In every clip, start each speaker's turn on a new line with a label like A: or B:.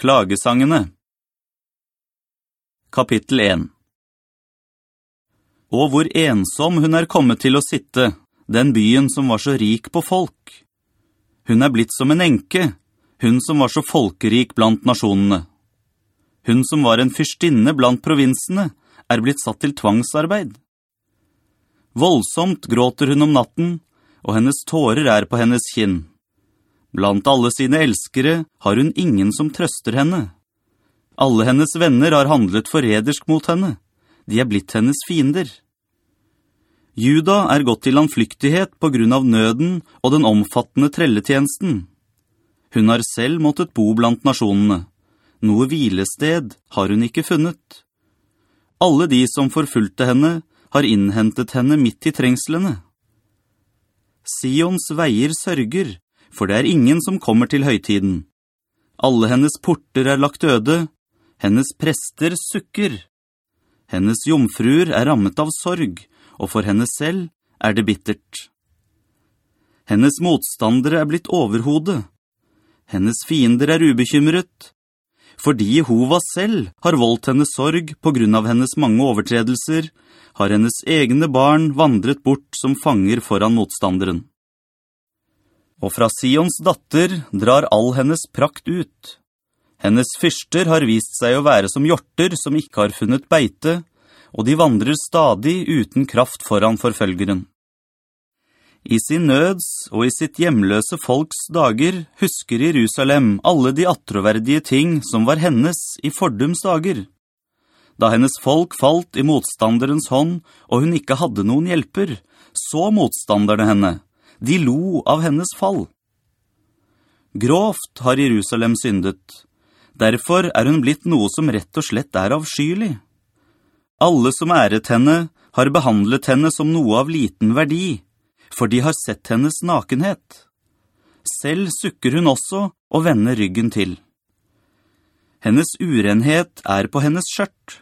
A: Klagesangene Kapittel 1 Og hvor ensom hun er kommet til å sitte, den byen som var så rik på folk. Hun er blitt som en enke, hun som var så folkerik blant nasjonene. Hun som var en fyrstinne blant provinsene, er blitt satt til tvangsarbeid. Voldsomt gråter hun om natten, og hennes tårer er på hennes kinn. Blant alle sine elskere har hun ingen som trøster henne. Alle hennes venner har handlet foredersk mot henne. De er blitt hennes fiender. Juda er gått til landflyktighet på grunn av nøden og den omfattende trelletjenesten. Hun har selv måttet bo blant nasjonene. Noe hvilested har hun ikke funnet. Alle de som forfulgte henne har innhentet henne midt i trengslene. Sions veier sørger, for det er ingen som kommer til høytiden. Alle hennes porter er lagt øde, hennes prester sukker. Hennes jomfruer er rammet av sorg, og for henne selv er det bittert. Hennes motstandere er blitt overhodet. Hennes fiender er ubekymret, fordi Jehova selv har voldt hennes sorg på grunn av hennes mange overtredelser, har hennes egne barn vandret bort som fanger foran motstanderen. Og fra Sions datter drar all hennes prakt ut. Hennes fyrster har vist seg å være som hjorter som ikke har funnet beite, og de vandrer stadig uten kraft foran forfølgeren. I sin nøds og i sitt hjemløse folks dager husker Jerusalem alle de atroverdige ting som var hennes i fordums dager. Da hennes folk falt i motstanderens hånd, og hun ikke hadde noen hjelper, så motstanderne henne, de lo av hennes fall. Grovt har Jerusalem syndet. Derfor er hun blitt noe som rett og slett er avskyelig. Alle som æret henne har behandlet henne som noe av liten verdi, for de har sett hennes nakenhet. Selv sukker hun også og vender ryggen til. Hennes urenhet er på hennes skjørt.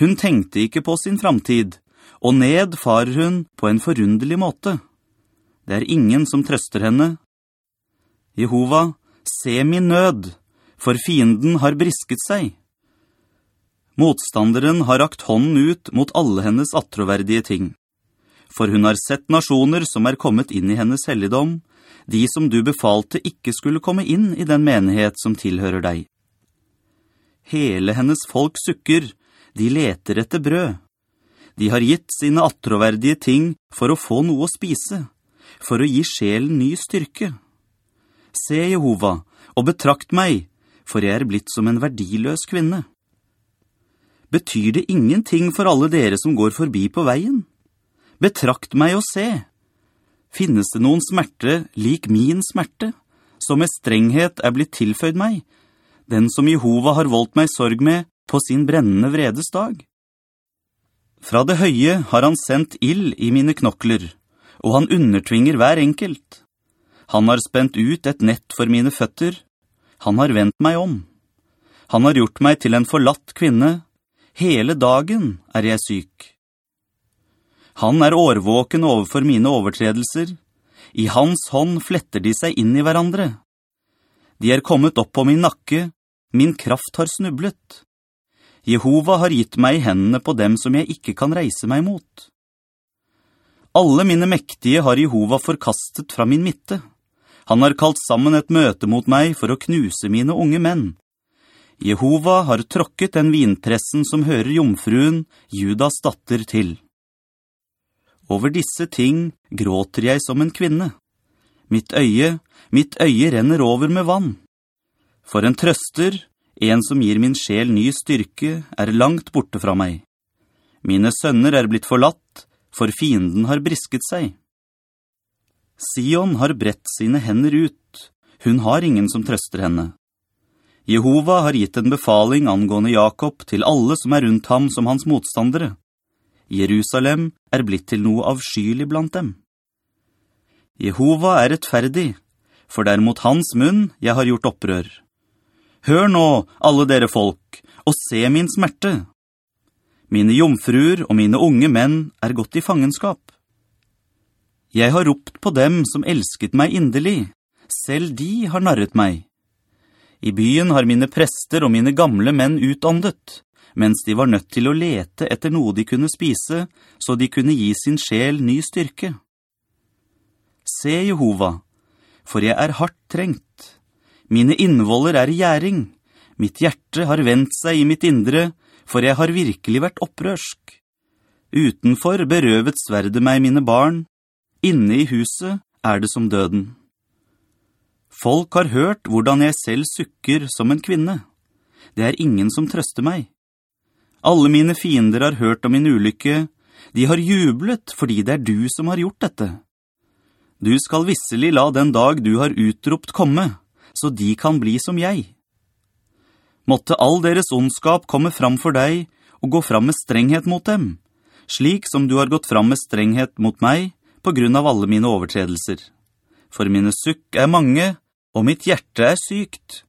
A: Hun tenkte ikke på sin framtid, og ned farer hun på en forunderlig måte. Det er ingen som trøster henne. Jehova, se min nød, for fienden har brisket seg. Motstanderen har rakt hånden ut mot alle hennes atroverdige ting. For hun har sett nasjoner som er kommet inn i hennes helligdom, de som du befalte ikke skulle komme inn i den menighet som tilhører deg. Hele hennes folk sukker, de leter etter brød. De har gitt sine atroverdige ting for å få noe å spise, for å gi sjelen ny styrke. Se, Jehova, og betrakt meg, for jeg er blitt som en verdiløs kvinne. Betyr det ingenting for alle dere som går forbi på veien? Betrakt meg og se. Finnes det noen smerte lik min smerte, som med strenghet er blitt tilføyd meg, den som Jehova har voldt meg sorg med på sin brennende vredes dag. Fra det høye har han sendt ill i mine knokler, og han undertvinger hver enkelt. Han har spent ut et nett for mine føtter. Han har vendt meg om. Han har gjort meg til en forlatt kvinne. Hele dagen er jeg syk. Han er årvåken overfor mine overtredelser. I hans hånd fletter de seg inn i hverandre. De er kommet opp på min nakke. Min kraft har snublet. Jehova har gitt meg i hendene på dem som jeg ikke kan reise meg mot. Alle mine mektige har Jehova forkastet fra min midte. Han har kalt sammen et møte mot meg for å knuse mine unge menn. Jehova har tråkket den vinpressen som hører jomfruen, Judas datter, til. Over disse ting gråter jeg som en kvinne. Mitt øye, mitt øye renner over med vann. For en trøster, en som gir min sjel ny styrke, er langt borte fra meg. Mine sønner er blitt forlatt, for fienden har brisket seg. Sion har brett sine hender ut. Hun har ingen som trøster henne. Jehova har gitt en befaling angående Jakob til alle som er rundt ham som hans motstandere. Jerusalem er blitt til noe avskyelig blant dem. Jehova er rettferdig, for det er mot hans munn jeg har gjort opprør. Hør nå, alle dere folk, og se min smerte. Mine jomfruer og mine unge menn er gått i fangenskap. Jeg har ropt på dem som elsket meg inderlig, selv de har narret meg. I byen har mine prester og mine gamle menn utåndet, mens de var nødt til å lete etter noe de kunne spise, så de kunne gi sin sjel ny styrke. Se, Jehova, for jeg er hardt trengt. Mine innvoller er gjæring. Mitt hjerte har vendt seg i mitt indre, for jeg har virkelig vært opprørsk. Utenfor berøvet sverde meg mine barn. Inne i huset er det som døden. Folk har hørt hvordan jeg selv sukker som en kvinne. Det er ingen som trøster meg. Alle mine fiender har hørt om min ulykke. De har jublet fordi det er du som har gjort dette. Du skal visselig la den dag du har utropt komme, så de kan bli som jeg. Måtte all deres ondskap komme fram for deg og gå fram med strenghet mot dem, slik som du har gått fram med strenghet mot meg på grunn av alle mine overtredelser. For mine sukk er mange, og mitt hjerte er sykt.